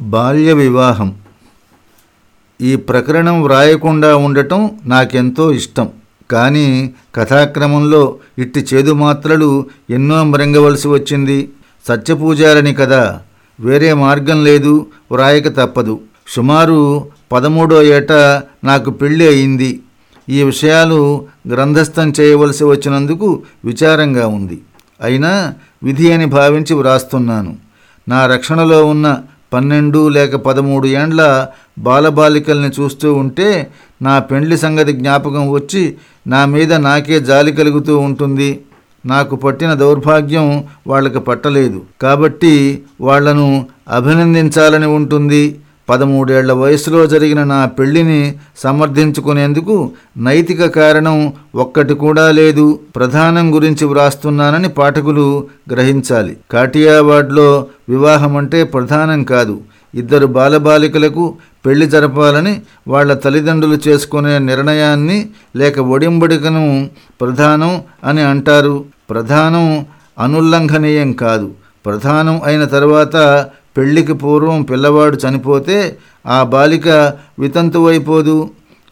బాల్య వివాహం. ఈ ప్రకరణం వ్రాయకుండా ఉండటం నాకెంతో ఇష్టం. కానీ కథాక్రమంలో ఇట్టి చేదు మాత్రలు ఎన్నో మృంగవలసి వచ్చింది. సత్యపూజారని కదా వేరే మార్గం లేదు వ్రాయక తప్పదు. సుమారు పదమూడో ఏట నాకు పెళ్ళి అయింది. ఈ విషయాలు గ్రంథస్థం చేయవలసి వచ్చినందుకు విచారంగా ఉంది. అయినా విధి అని భావించి వ్రాస్తున్నాను. నా రక్షణలో ఉన్న పన్నెండు లేక పదమూడు ఏండ్ల బాలబాలికల్ని చూస్తూ ఉంటే నా పెండ్లి సంగతి జ్ఞాపకం వచ్చి నా మీద నాకే జాలి కలుగుతూ ఉంటుంది. నాకు పట్టిన దౌర్భాగ్యం వాళ్ళకి పట్టలేదు. కాబట్టి వాళ్ళను అభినందించాలని ఉంటుంది. పదమూడేళ్ళ వయసులో జరిగిన నా పెళ్ళిని సమర్థించుకునేందుకు నైతిక కారణం ఒక్కటి కూడా లేదు. ప్రధానం గురించి వ్రాస్తున్నానని పాఠకులు గ్రహించాలి. కాటియావాడ్లో వివాహం అంటే ప్రధానం కాదు. ఇద్దరు బాలబాలికలకు పెళ్ళి జరపాలని వాళ్ళ తల్లిదండ్రులు చేసుకునే నిర్ణయాన్ని లేక ఒడింబడికను ప్రధానం అని అంటారు. ప్రధానం అనుల్లంఘనీయం కాదు. ప్రధానం అయిన తర్వాత పెళ్ళికి పూర్వం పిల్లవాడు చనిపోతే ఆ బాలిక వితంతువైపోదు.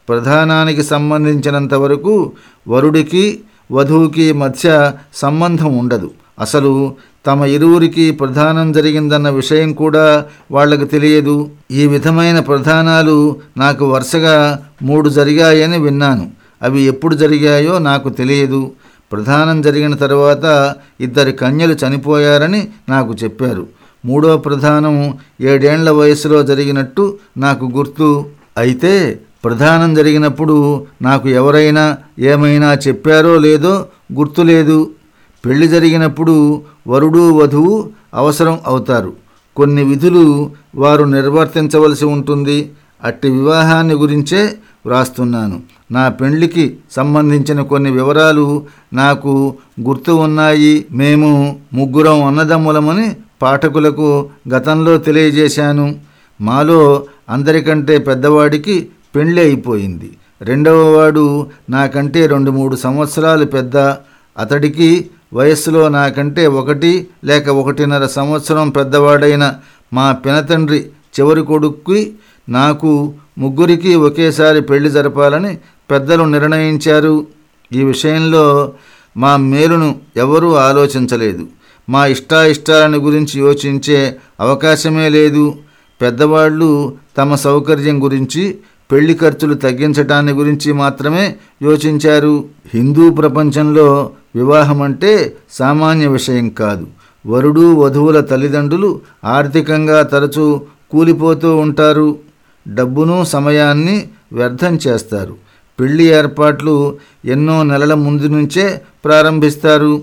ప్రధానానికి సంబంధించినంత వరకు వరుడికి వధువుకి మధ్య సంబంధం ఉండదు. అసలు తమ ఇరువురికి ప్రధానం జరిగిందన్న విషయం కూడా వాళ్ళకు తెలియదు. ఈ విధమైన ప్రధానాలు నాకు వరుసగా మూడు జరిగాయని విన్నాను. అవి ఎప్పుడు జరిగాయో నాకు తెలియదు. ప్రధానం జరిగిన తర్వాత ఇద్దరి కన్యలు చనిపోయారని నాకు చెప్పారు. మూడో ప్రధానం ఏడేండ్ల వయసులో జరిగినట్టు నాకు గుర్తు. అయితే ప్రధానం జరిగినప్పుడు నాకు ఎవరైనా ఏమైనా చెప్పారో లేదో గుర్తులేదు. పెళ్ళి జరిగినప్పుడు వరుడు వధువు అవసరం అవుతారు. కొన్ని విధులు వారు నిర్వర్తించవలసి ఉంటుంది. అట్టి వివాహాన్ని గురించే వ్రాస్తున్నాను. నా పెండ్లికి సంబంధించిన కొన్ని వివరాలు నాకు గుర్తు ఉన్నాయి. మేము ముగ్గురం అన్నదమ్ములమని పాఠకులకు గతంలో తెలియజేశాను. మాలో అందరికంటే పెద్దవాడికి పెండ్లి అయిపోయింది. రెండవవాడు నాకంటే రెండు మూడు సంవత్సరాలు పెద్ద. అతడికి వయస్సులో నాకంటే ఒకటి లేక ఒకటిన్నర సంవత్సరం పెద్దవాడైన మా పినతండ్రి చివరి కొడుక్కి నాకు ముగ్గురికి ఒకేసారి పెళ్ళి జరపాలని పెద్దలు నిర్ణయించారు. ఈ విషయంలో మా మేలును ఎవరూ ఆలోచించలేదు. మా ఇష్టాయిష్టాలను గురించి యోచించే అవకాశమే లేదు. పెద్దవాళ్ళు తమ సౌకర్యం గురించి పెళ్ళి ఖర్చులు తగ్గించటాన్ని గురించి మాత్రమే యోచించారు. హిందూ ప్రపంచంలో వివాహం అంటే సామాన్య విషయం కాదు. వరుడు వధువుల తల్లిదండ్రులు ఆర్థికంగా తరచూ కూలిపోతూ ఉంటారు. డబ్బును సమయాన్ని వ్యర్థం చేస్తారు. పెళ్ళి ఏర్పాట్లు ఎన్నో నెలల ముందు నుంచే ప్రారంభిస్తారు.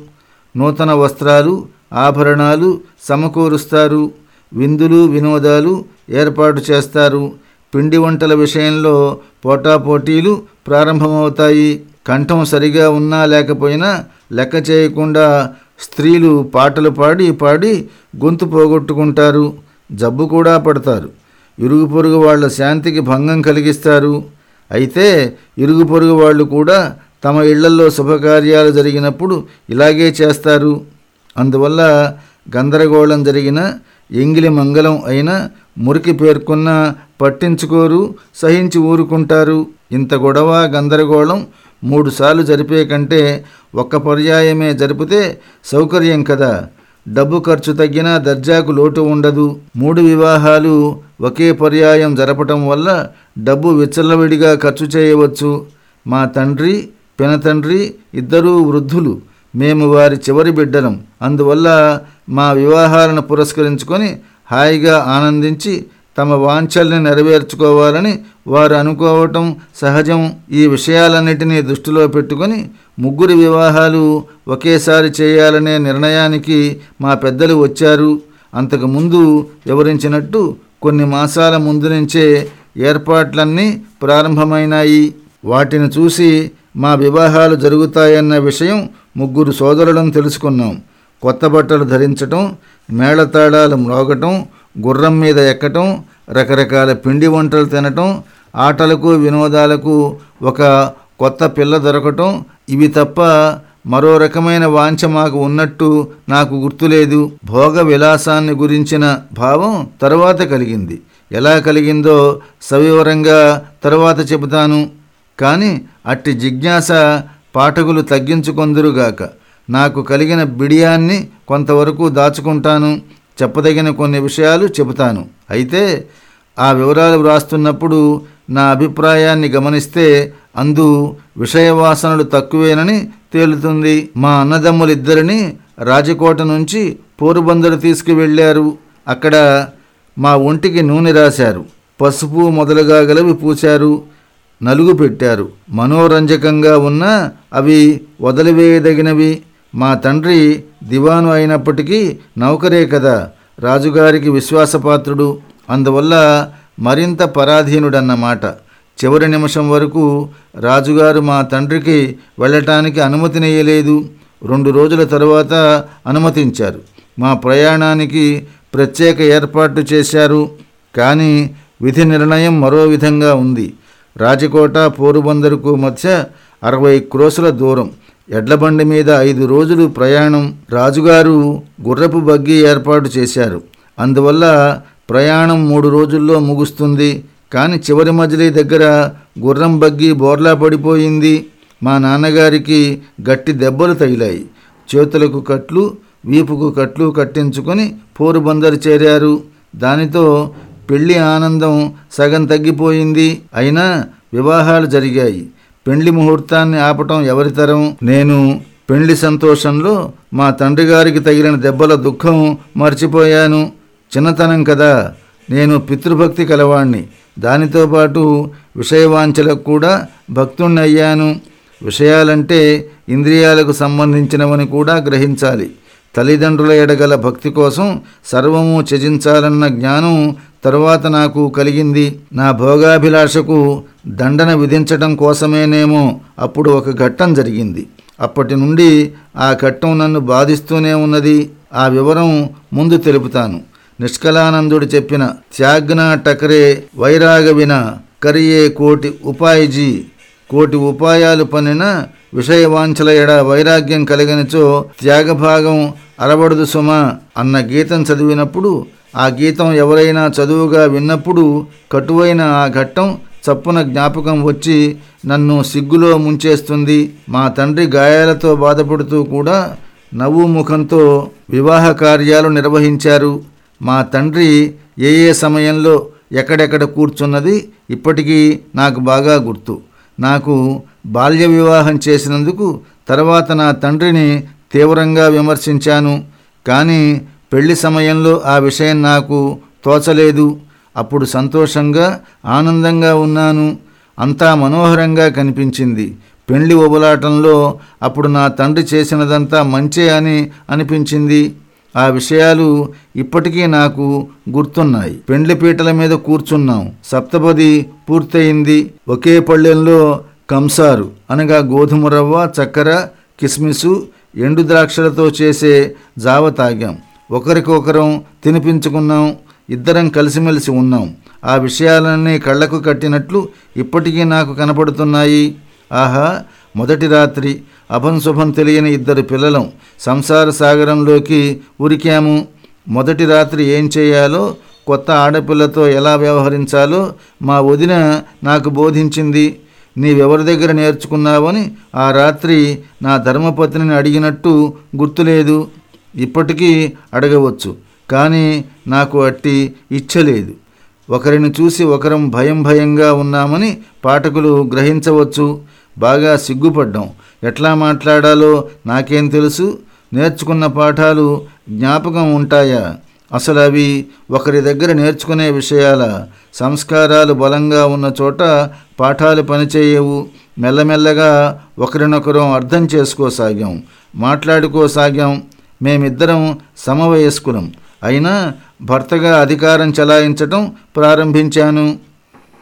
నూతన వస్త్రాలు ఆభరణాలు సమకూరుస్తారు. విందులు వినోదాలు ఏర్పాటు చేస్తారు. పిండి వంటల విషయంలో పోటాపోటీలు ప్రారంభమవుతాయి. కంఠం సరిగా ఉన్నా లేకపోయినా లెక్క చేయకుండా స్త్రీలు పాటలు పాడి పాడి గొంతు పోగొట్టుకుంటారు. జబ్బు కూడా పడతారు. ఇరుగు పొరుగు వాళ్ళ శాంతికి భంగం కలిగిస్తారు. అయితే ఇరుగు పొరుగు వాళ్ళు కూడా తమ ఇళ్ళల్లో శుభకార్యాలు జరిగినప్పుడు ఇలాగే చేస్తారు. అందువల్ల గందరగోళం జరిగిన ఎంగిలి మంగళం అయిన మురికి పేర్కొన్న పట్టించుకోరు సహించి ఊరుకుంటారు. ఇంత గొడవ గందరగోళం మూడుసార్లు జరిపే కంటే ఒక్క పర్యాయమే జరిపితే సౌకర్యం కదా. డబ్బు ఖర్చు తగ్గినా దర్జాకు లోటు ఉండదు. మూడు వివాహాలు ఒకే పర్యాయం జరపటం వల్ల డబ్బు విచ్చలవిడిగా ఖర్చు చేయవచ్చు. మా తండ్రి పినతండ్రి ఇద్దరూ వృద్ధులు. మేము వారి చివరి బిడ్డలం. అందువల్ల మా వివాహాలను పురస్కరించుకొని హాయిగా ఆనందించి తమ వాంఛల్ని నెరవేర్చుకోవాలని వారు అనుకోవటం సహజం. ఈ విషయాలన్నిటినీ దృష్టిలో పెట్టుకొని ముగ్గురి వివాహాలు ఒకేసారి చేయాలనే నిర్ణయానికి మా పెద్దలు వచ్చారు. అంతకుముందు వివరించినట్టు కొన్ని మాసాల ముందు నుంచే ఏర్పాట్లన్నీ ప్రారంభమైనాయి. వాటిని చూసి మా వివాహాలు జరుగుతాయన్న విషయం ముగ్గురు సోదరులను తెలుసుకున్నాం. కొత్త బట్టలు ధరించటం మేళతాళాలు మ్రోగటం గుర్రం మీద ఎక్కటం రకరకాల పిండి వంటలు తినటం ఆటలకు వినోదాలకు ఒక కొత్త పిల్ల దొరకటం ఇవి తప్ప మరో రకమైన వాంఛ మాకు ఉన్నట్టు నాకు గుర్తులేదు. భోగ విలాసాన్ని గురించిన భావం తరువాత కలిగింది. ఎలా కలిగిందో సవివరంగా తరువాత చెబుతాను. కానీ అట్టి జిజ్ఞాస పాఠకులు తగ్గించుకొందురుగాక. నాకు కలిగిన బిడియాన్ని కొంతవరకు దాచుకుంటాను. చెప్పదగిన కొన్ని విషయాలు చెబుతాను. అయితే ఆ వివరాలు వ్రాస్తున్నప్పుడు నా అభిప్రాయాన్ని గమనిస్తే అందు విషయవాసనలు తక్కువేనని తేలుతుంది. మా అన్నదమ్ములిద్దరిని రాజకోట నుంచి పోరుబందరు తీసుకువెళ్ళారు. అక్కడ మా ఒంటికి నూనె రాశారు. పసుపు మొదలుగా గలవి పూశారు. నలుగు పెట్టారు. మనోరంజకంగా ఉన్న అవి వదిలివేయదగినవి. మా తండ్రి దివాను అయినప్పటికీ నౌకరే కదా. రాజుగారికి విశ్వాసపాత్రుడు. అందువల్ల మరింత పరాధీనుడన్నమాట. చివరి నిమిషం వరకు రాజుగారు మా తండ్రికి వెళ్ళటానికి అనుమతినియలేదు రెండు రోజుల తర్వాత అనుమతించారు. మా ప్రయాణానికి ప్రత్యేక ఏర్పాట్లు చేశారు. కానీ విధి నిర్ణయం మరో విధంగా ఉంది. రాజకోట పోరుబందరుకు మధ్య అరవై క్రోసుల దూరం. ఎడ్లబండి మీద ఐదు రోజులు ప్రయాణం. రాజుగారు గుర్రపు బగ్గి ఏర్పాటు చేశారు. అందువల్ల ప్రయాణం మూడు రోజుల్లో ముగుస్తుంది. కానీ చివరి మజిలీ దగ్గర గుర్రం బగ్గి బోర్లా పడిపోయింది. మా నాన్నగారికి గట్టి దెబ్బలు తగిలాయి. చేతులకు కట్లు వీపుకు కట్లు కట్టించుకొని పోరుబందరు చేరారు. దానితో పెళ్ళి ఆనందం సగం తగ్గిపోయింది. అయినా వివాహాలు జరిగాయి. పెండ్లి ముహూర్తాన్ని ఆపటం ఎవరితరం నేను. పెండ్లి సంతోషంలో మా తండ్రి గారికి తగిలిన దెబ్బల దుఃఖం మర్చిపోయాను. చిన్నతనం కదా. నేను పితృభక్తి కలవాణ్ణి. దానితో పాటు విషయవాంఛలకు కూడా భక్తుణ్ణి అయ్యాను. విషయాలంటే ఇంద్రియాలకు సంబంధించినవని కూడా గ్రహించాలి. తల్లిదండ్రుల ఎడగల భక్తి కోసం సర్వము త్యజించాలన్న జ్ఞానం తరువాత నాకు కలిగింది. నా భోగాభిలాషకు దండన విధించటం కోసమేనేమో అప్పుడు ఒక ఘట్టం జరిగింది. అప్పటి నుండి ఆ ఘట్టం నన్ను బాధిస్తూనే ఉన్నది. ఆ వివరం ముందు తెలుపుతాను. నిష్కలానందుడు చెప్పిన త్యాగ్న టకరే వైరాగవిన కరియే కోటి ఉపాయజీ. కోటి ఉపాయాలు పనిన విషయవాంఛల ఎడ వైరాగ్యం కలిగినచో త్యాగభాగం అరబడదు సుమ అన్న గీతం చదివినప్పుడు ఆ గీతం ఎవరైనా చదువుగా విన్నప్పుడు కటువైన ఆ ఘట్టం చప్పున జ్ఞాపకం వచ్చి నన్ను సిగ్గులో ముంచేస్తుంది. మా తండ్రి గాయాలతో బాధపడుతూ కూడా నవ్వు ముఖంతో వివాహ కార్యాలు నిర్వహించారు. మా తండ్రి ఏ ఏ సమయంలో ఎక్కడెక్కడ కూర్చున్నది ఇప్పటికీ నాకు బాగా గుర్తు. నాకు బాల్య వివాహం చేసినందుకు తర్వాత నా తండ్రిని తీవ్రంగా విమర్శించాను. కానీ పెళ్ళి సమయంలో ఆ విషయం నాకు తోచలేదు. అప్పుడు సంతోషంగా ఆనందంగా ఉన్నాను. అంతా మనోహరంగా కనిపించింది. పెళ్ళి ఒబలాటంలో అప్పుడు నా తండ్రి చేసినదంతా మంచే అని అనిపించింది. ఆ విషయాలు ఇప్పటికీ నాకు గుర్తున్నాయి. పెండ్లి పీటల మీద కూర్చున్నాం. సప్తపది పూర్తయింది. ఒకే పళ్ళెంలో కంసారు అనగా గోధుమ రవ్వ చక్కెర కిస్మిసు ఎండు ద్రాక్షలతో చేసే జావ తాగాం. ఒకరికొకరం తినిపించుకున్నాం. ఇద్దరం కలిసిమెలిసి ఉన్నాం. ఆ విషయాలన్నీ కళ్ళకు కట్టినట్లు ఇప్పటికీ నాకు కనపడుతున్నాయి. ఆహా! మొదటి రాత్రి అభంశుభం తెలియని ఇద్దరు పిల్లలం సంసార సాగరంలోకి ఉరికాము. మొదటి రాత్రి ఏం చేయాలో కొత్త ఆడపిల్లతో ఎలా వ్యవహరించాలో మా వదిన నాకు బోధించింది. నీవెవరి దగ్గర నేర్చుకున్నావని ఆ రాత్రి నా ధర్మపత్నిని అడిగినట్టు గుర్తులేదు. ఇప్పటికీ అడగవచ్చు కానీ నాకు అట్టి ఇచ్చలేదు ఒకరిని చూసి ఒకరం భయం భయంగా ఉన్నామని పాఠకులు గ్రహించవచ్చు. బాగా సిగ్గుపడ్డాం. ఎట్లా మాట్లాడాలో నాకేం తెలుసు? నేర్చుకున్న పాఠాలు జ్ఞాపకం ఉంటాయా? అసలు అవి ఒకరి దగ్గర నేర్చుకునే విషయాల సంస్కారాలు బలంగా ఉన్న చోట పాఠాలు పనిచేయవు. మెల్లమెల్లగా ఒకరినొకరం అర్థం చేసుకోసాగాం. మాట్లాడుకోసాగాం. మేమిద్దరం సమవయస్కులం. అయినా భర్తగా అధికారం చలాయించటం ప్రారంభించాను.